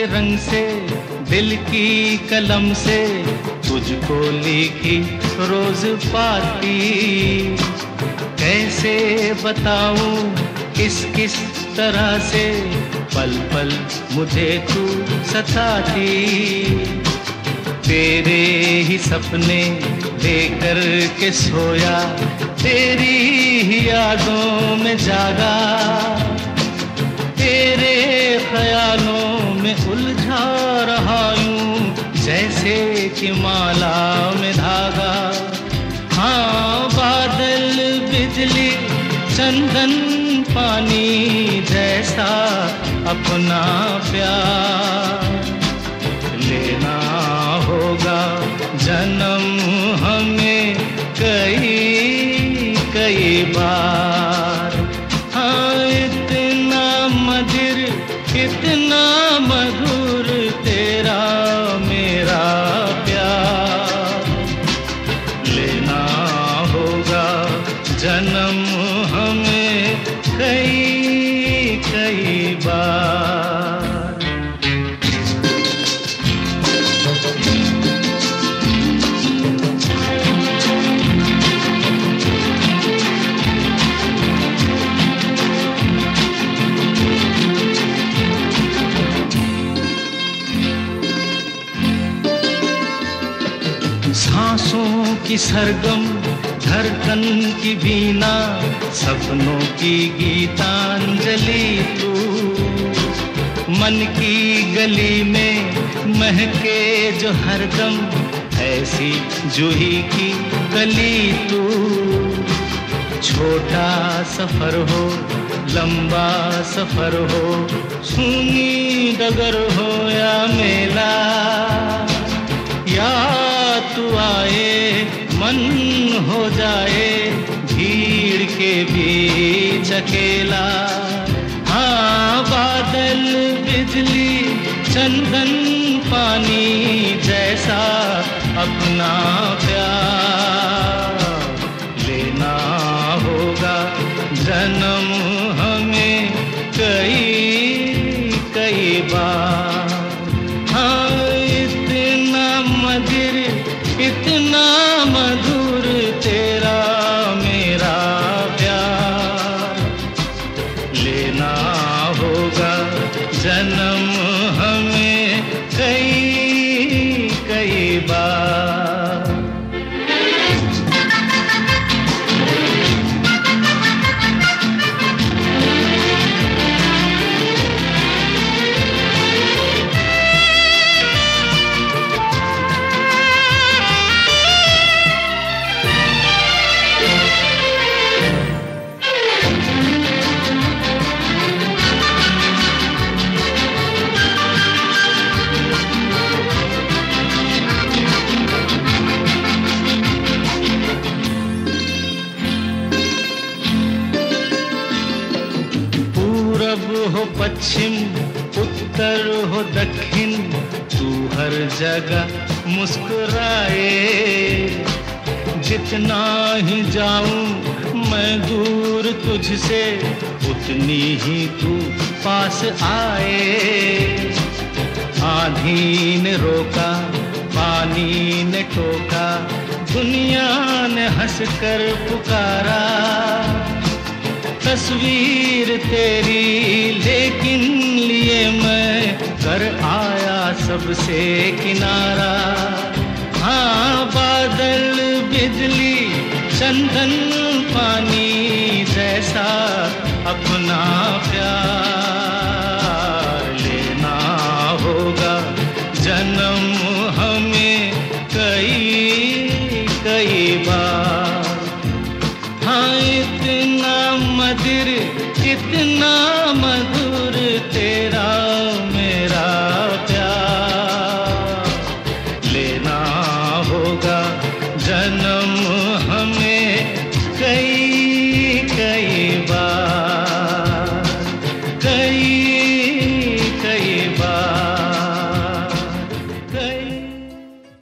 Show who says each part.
Speaker 1: के रंग से, दिल की कलम से तुझको लिखी रोज पाती। कैसे बताऊँ किस किस तरह से पल पल मुझे तू सताती। तेरे ही सपने लेकर के सोया, तेरी ही यादों में जागा। तेरे ख्यालों में उलझा रहा हूँ जैसे कि माला में धागा। हाँ बादल, बिजली, चंदन, पानी जैसा अपना प्यार। लेना होगा जन्म हमें कई कई बार। इतना मधुर तेरा मेरा प्यार। लेना होगा जन्म सांसों की सरगम, धड़कन की बीना सपनों की गीतांजलि तू। मन की गली में महके जो हरदम, ऐसी जूही की गली तू। छोटा सफ़र हो, लंबा सफ़र हो सुनी डगर हो या मेला। मन हो जाए भीड़ के बीच अकेला। हाँ बादल बिजली चंदन पानी जैसा अपना कई पश्चिम, उत्तर हो दक्षिण, तू हर जगह मुस्कुराए। जितना ही जाऊँ मैं दूर तुझसे, उतनी ही तू पास आए। आंधी ने रोका, पानी ने टोका, दुनिया ने हंसकर पुकारा। तस्वीर तेरी, लेकिन लिए मैं कर आया सबसे किनारा। हाँ बादल, बिजली, चंदन, पानी जैसा अपना ज़िक्र इतना मधुर थे।